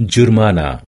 جرمانا